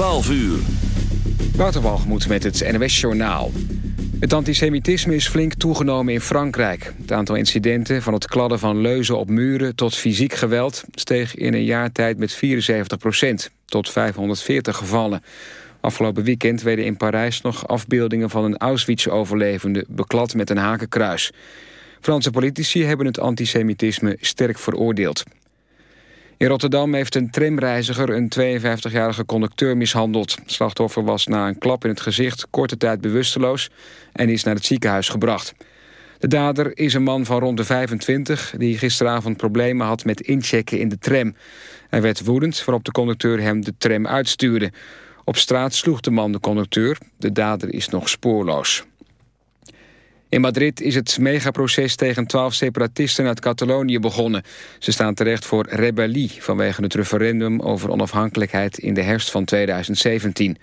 12 uur. Waterwalgemoed met het NOS Journaal. Het antisemitisme is flink toegenomen in Frankrijk. Het aantal incidenten van het kladden van leuzen op muren tot fysiek geweld... steeg in een jaar tijd met 74 procent, tot 540 gevallen. Afgelopen weekend werden in Parijs nog afbeeldingen van een Auschwitz-overlevende... beklad met een hakenkruis. Franse politici hebben het antisemitisme sterk veroordeeld. In Rotterdam heeft een tramreiziger een 52-jarige conducteur mishandeld. Slachtoffer was na een klap in het gezicht korte tijd bewusteloos... en is naar het ziekenhuis gebracht. De dader is een man van rond de 25... die gisteravond problemen had met inchecken in de tram. Hij werd woedend waarop de conducteur hem de tram uitstuurde. Op straat sloeg de man de conducteur. De dader is nog spoorloos. In Madrid is het megaproces tegen twaalf separatisten uit Catalonië begonnen. Ze staan terecht voor rebellie vanwege het referendum over onafhankelijkheid in de herfst van 2017.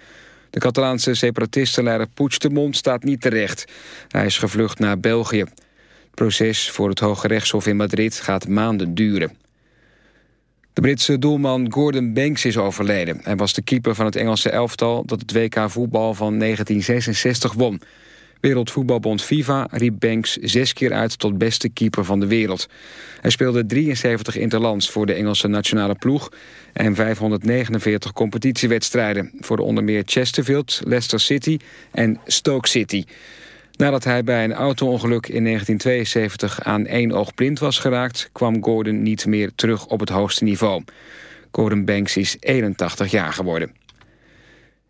De Catalaanse separatistenleider Puigdemont staat niet terecht. Hij is gevlucht naar België. Het proces voor het Hoge Rechtshof in Madrid gaat maanden duren. De Britse doelman Gordon Banks is overleden. Hij was de keeper van het Engelse elftal dat het WK voetbal van 1966 won. Wereldvoetbalbond FIFA riep Banks zes keer uit tot beste keeper van de wereld. Hij speelde 73 interlands voor de Engelse nationale ploeg... en 549 competitiewedstrijden voor onder meer Chesterfield, Leicester City en Stoke City. Nadat hij bij een auto-ongeluk in 1972 aan één oog blind was geraakt... kwam Gordon niet meer terug op het hoogste niveau. Gordon Banks is 81 jaar geworden.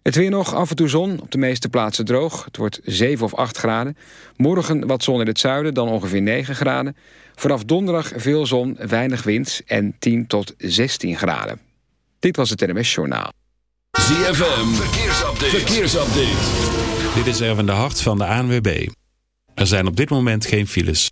Het weer nog, af en toe zon, op de meeste plaatsen droog. Het wordt 7 of 8 graden. Morgen wat zon in het zuiden, dan ongeveer 9 graden. Vanaf donderdag veel zon, weinig wind en 10 tot 16 graden. Dit was het NMS Journaal. ZFM, verkeersupdate. verkeersupdate. Dit is Erwin de Hart van de ANWB. Er zijn op dit moment geen files.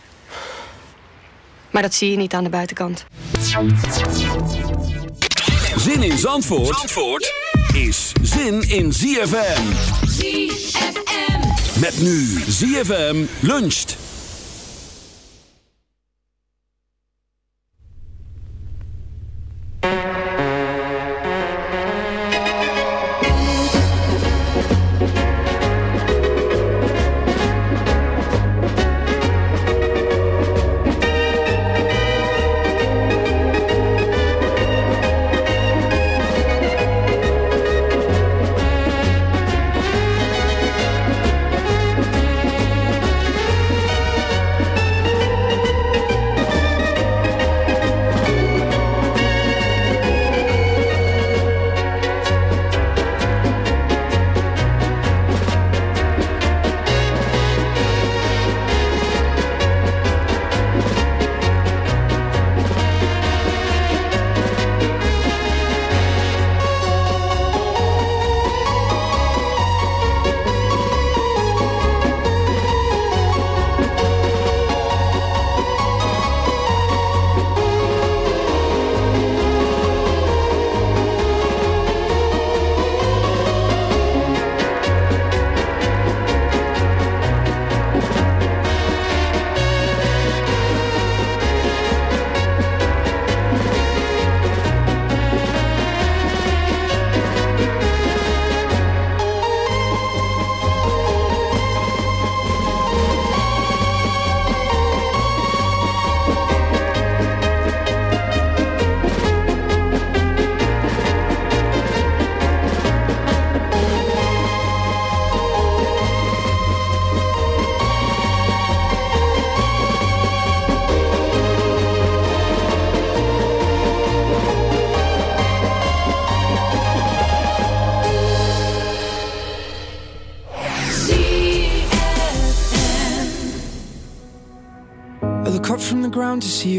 Maar dat zie je niet aan de buitenkant. Zin in Zandvoort, Zandvoort is zin in ZFM. ZFM. Met nu ZFM luncht.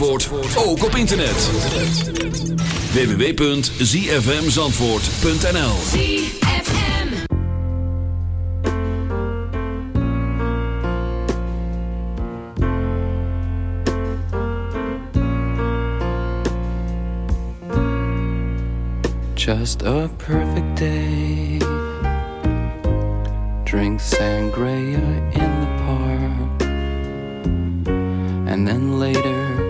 Zandvoort ook op internet. www.zfmzandvoort.nl Just a perfect day. Drink sangria in the park. And then later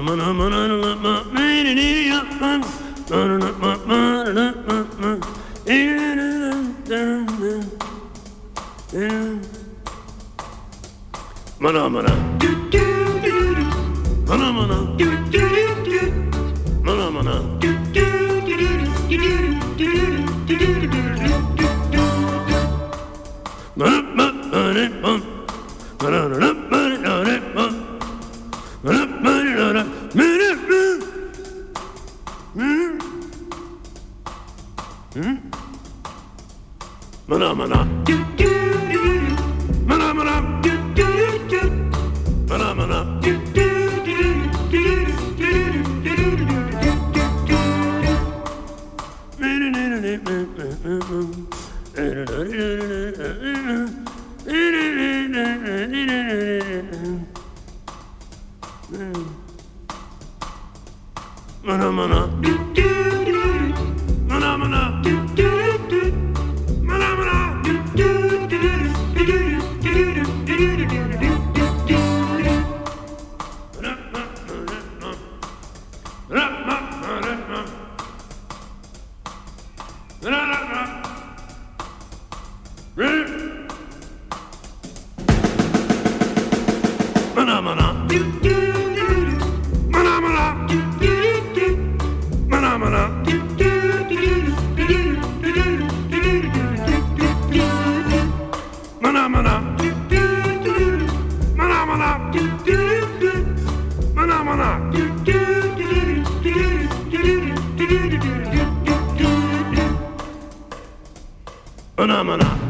Aman aman anlatma beni yapma Anlatma anlatma Mana mana not.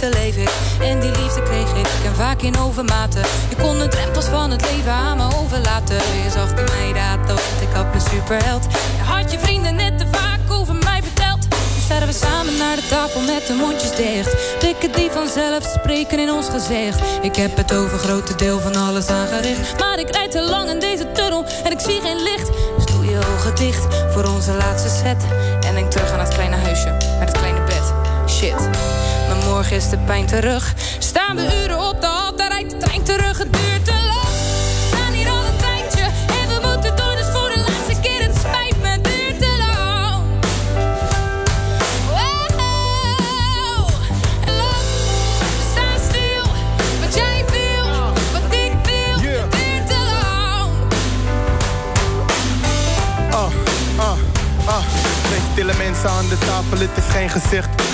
Liefde. En die liefde kreeg ik, en vaak in overmaten. Je kon de drempels van het leven aan me overlaten. Je zag in mij dat, want ik had mijn superheld. Je had je vrienden net te vaak over mij verteld. Nu staan we samen naar de tafel met de mondjes dicht. Blikken die vanzelf spreken in ons gezicht. Ik heb het over grote deel van alles aangericht. Maar ik rijd te lang in deze tunnel en ik zie geen licht. Dus doe je ogen dicht voor onze laatste set. Is de pijn terug. Staan we uren op de hal, daar rijdt de trein terug. Het duurt te lang. We staan hier al een tijdje en we moeten door. Dus voor de laatste keer, het spijt me, het duurt te lang. Wow. Lang, we staan stil. Wat jij wil, wat ik wil, het duurt te lang. Ah, ah, ah. Twee stille mensen aan de tafel, het is geen gezicht.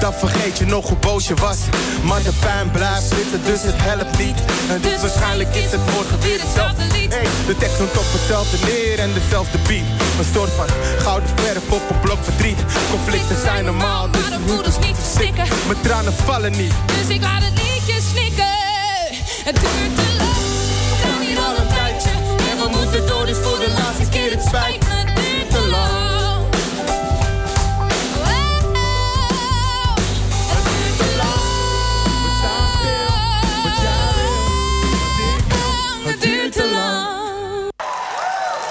dan vergeet je nog hoe boos je was. Maar de pijn blijft zitten, dus het helpt niet. En dus waarschijnlijk is het morgen weer hetzelfde lied. Hey, de tekst komt op hetzelfde neer en dezelfde beat. Een soort van gouden verf op een blok verdriet. Conflicten zijn normaal, dus Maar de moeders niet verstikken. mijn tranen vallen niet. Dus ik laat het liedje snikken. Het duurt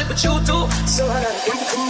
shit, but you do. So I gotta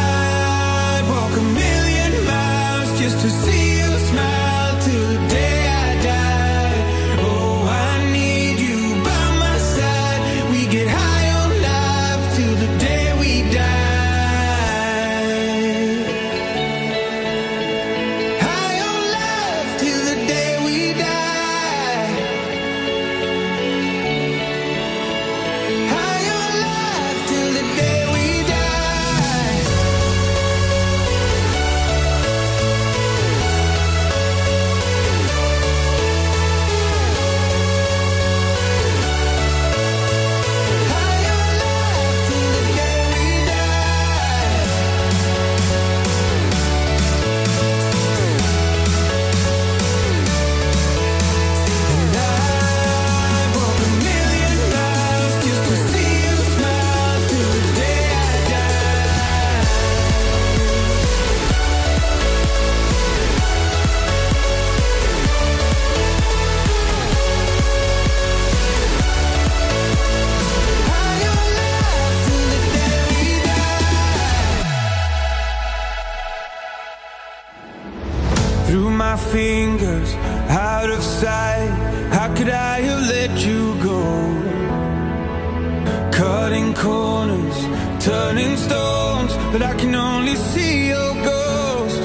but I can only see your ghost.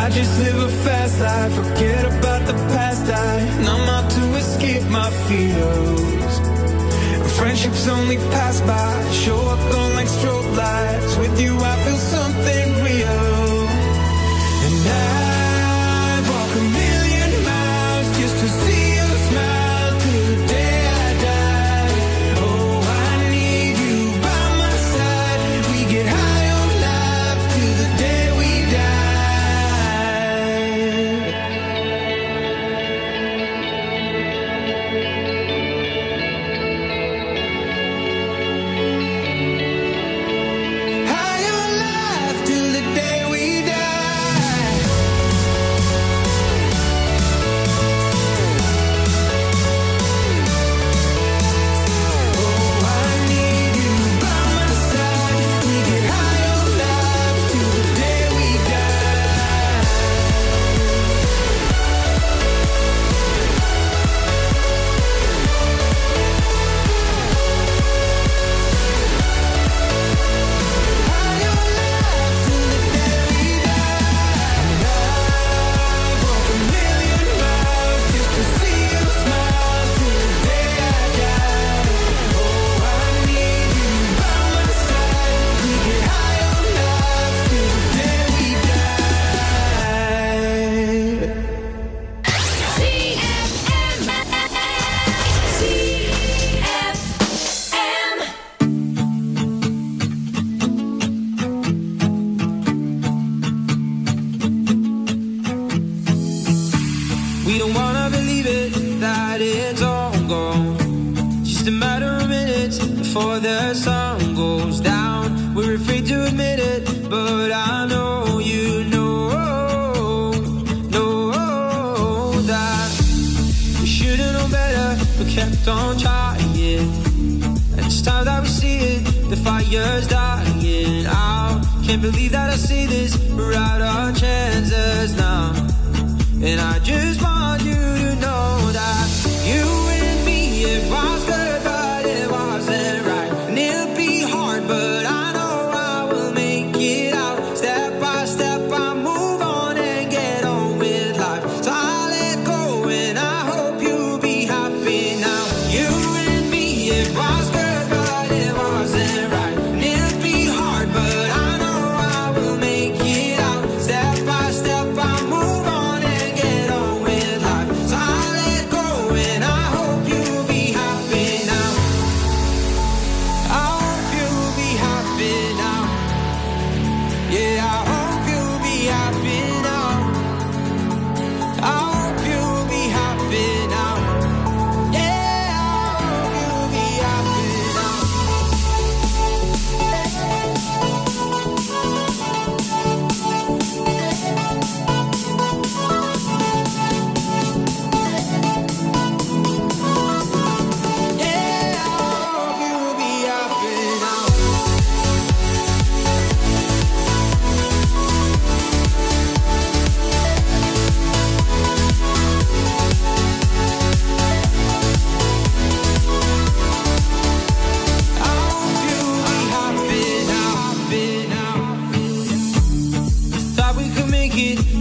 I just live a fast life, forget about the past. I numb out to escape my fears. Friendships only pass by, show up on like strobe lights. With you, I feel something. years dying out. Can't believe that I see this. We're out our chances now. And I just want you to know that.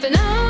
up and.